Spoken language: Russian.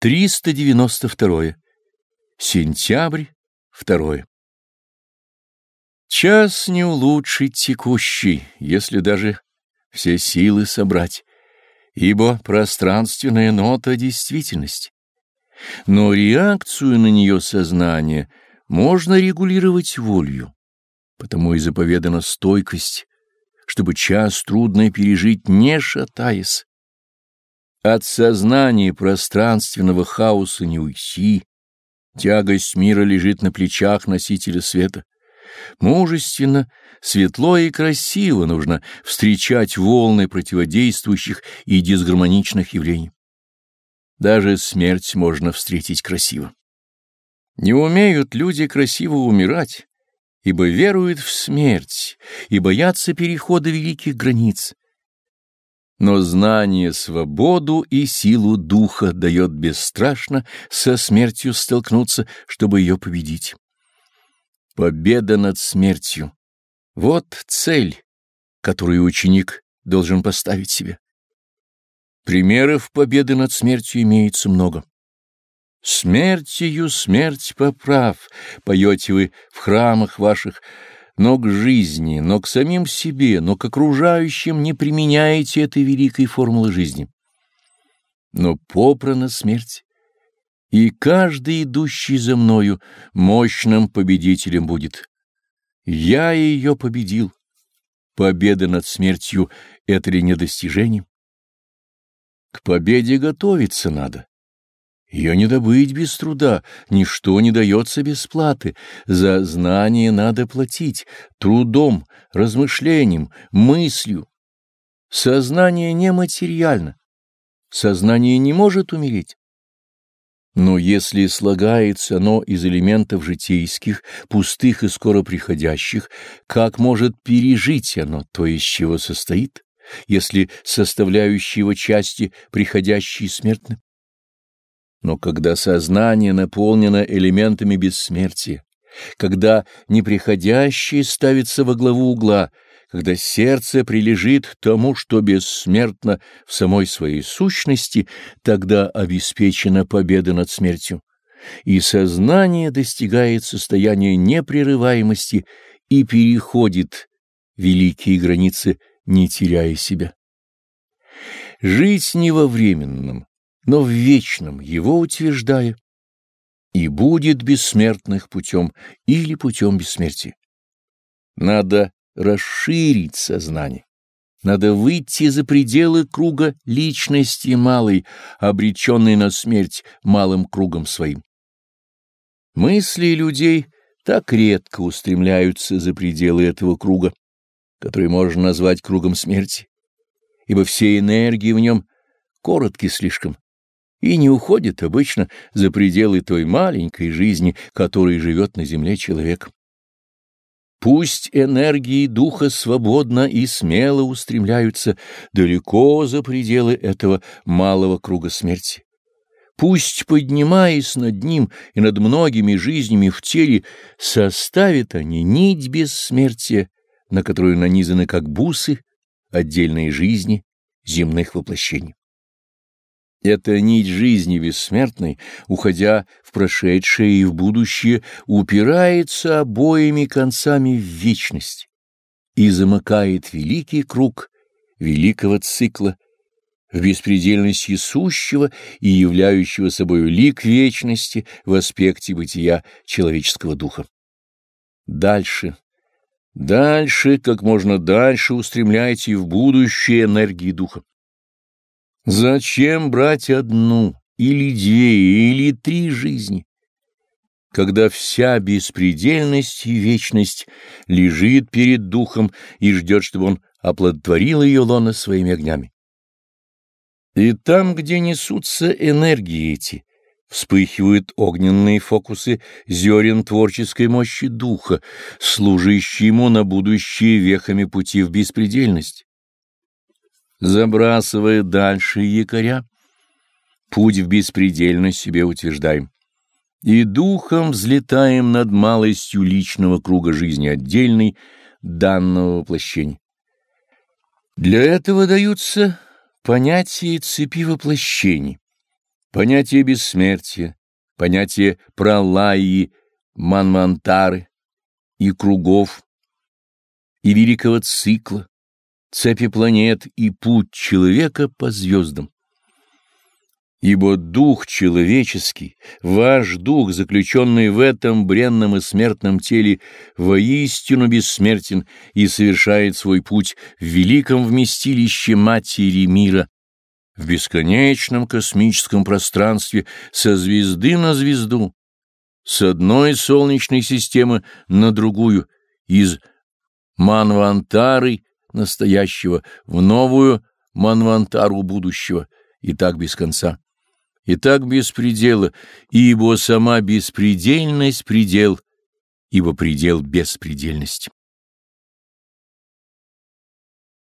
392. Сентябрь, 2. Час не улучшить текущий, если даже все силы собрать, ибо пространственная нота — действительность. Но реакцию на нее сознание можно регулировать волью, потому и заповедана стойкость, чтобы час трудно пережить, не шатаясь. От сознания пространственного хаоса не уйти. Тягость мира лежит на плечах носителя света. Мужественно, светло и красиво нужно встречать волны противодействующих и дисгармоничных явлений. Даже смерть можно встретить красиво. Не умеют люди красиво умирать, ибо веруют в смерть и боятся перехода великих границ. Но знание свободу и силу духа дает бесстрашно со смертью столкнуться, чтобы ее победить. Победа над смертью — вот цель, которую ученик должен поставить себе. Примеров победы над смертью имеется много. «Смертью смерть поправ», — поете вы в храмах ваших, — но к жизни, но к самим себе, но к окружающим не применяете этой великой формулы жизни. Но попрана смерть, и каждый, идущий за мною, мощным победителем будет. Я ее победил. Победа над смертью — это ли не достижение? К победе готовиться надо. Ее не добыть без труда, ничто не дается без платы. За знание надо платить трудом, размышлением, мыслью. Сознание нематериально. Сознание не может умереть. Но если слагается оно из элементов житейских, пустых и скоро приходящих, как может пережить оно то, из чего состоит, если составляющие его части приходящие смертны? Но когда сознание наполнено элементами бессмертия, когда неприходящее ставится во главу угла, когда сердце прилежит тому, что бессмертно в самой своей сущности, тогда обеспечена победа над смертью, и сознание достигает состояния непрерываемости и переходит великие границы, не теряя себя. Жить не во временном, но в вечном его утверждая, и будет бессмертных путем или путем бессмертия. Надо расширить сознание. Надо выйти за пределы круга личности малой, обреченной на смерть малым кругом своим. Мысли людей так редко устремляются за пределы этого круга, который можно назвать кругом смерти, ибо все энергии в нем коротки слишком, и не уходит обычно за пределы той маленькой жизни, которой живет на земле человек. Пусть энергии духа свободно и смело устремляются далеко за пределы этого малого круга смерти. Пусть, поднимаясь над ним и над многими жизнями в теле, составят они нить бессмертия, на которую нанизаны как бусы отдельные жизни земных воплощений. Эта нить жизни бессмертной, уходя в прошедшее и в будущее, упирается обоими концами в вечность и замыкает великий круг великого цикла в беспредельности сущего и являющего собою лик вечности в аспекте бытия человеческого духа. Дальше, дальше, как можно дальше устремляйте в будущее энергии духа. Зачем брать одну, или две, или три жизни, когда вся беспредельность и вечность лежит перед духом и ждет, чтобы он оплодотворил ее лона своими огнями? И там, где несутся энергии эти, вспыхивают огненные фокусы зерен творческой мощи духа, служащие ему на будущее вехами пути в беспредельность забрасывая дальше якоря, путь в беспредельность себе утверждаем. И духом взлетаем над малостью личного круга жизни отдельной, данного воплощения. Для этого даются понятия цепи воплощений, Понятие бессмертия, понятие пралаи, манмантары и кругов, и великого цикла, цепи планет и путь человека по звездам. Ибо дух человеческий, ваш дух, заключенный в этом бренном и смертном теле, воистину бессмертен и совершает свой путь в великом вместилище Матери мира, в бесконечном космическом пространстве со звезды на звезду, с одной солнечной системы на другую, из Манвантары настоящего в новую Манвантару будущего, и так без конца. И так без предела, ибо сама беспредельность предел, ибо предел беспредельность.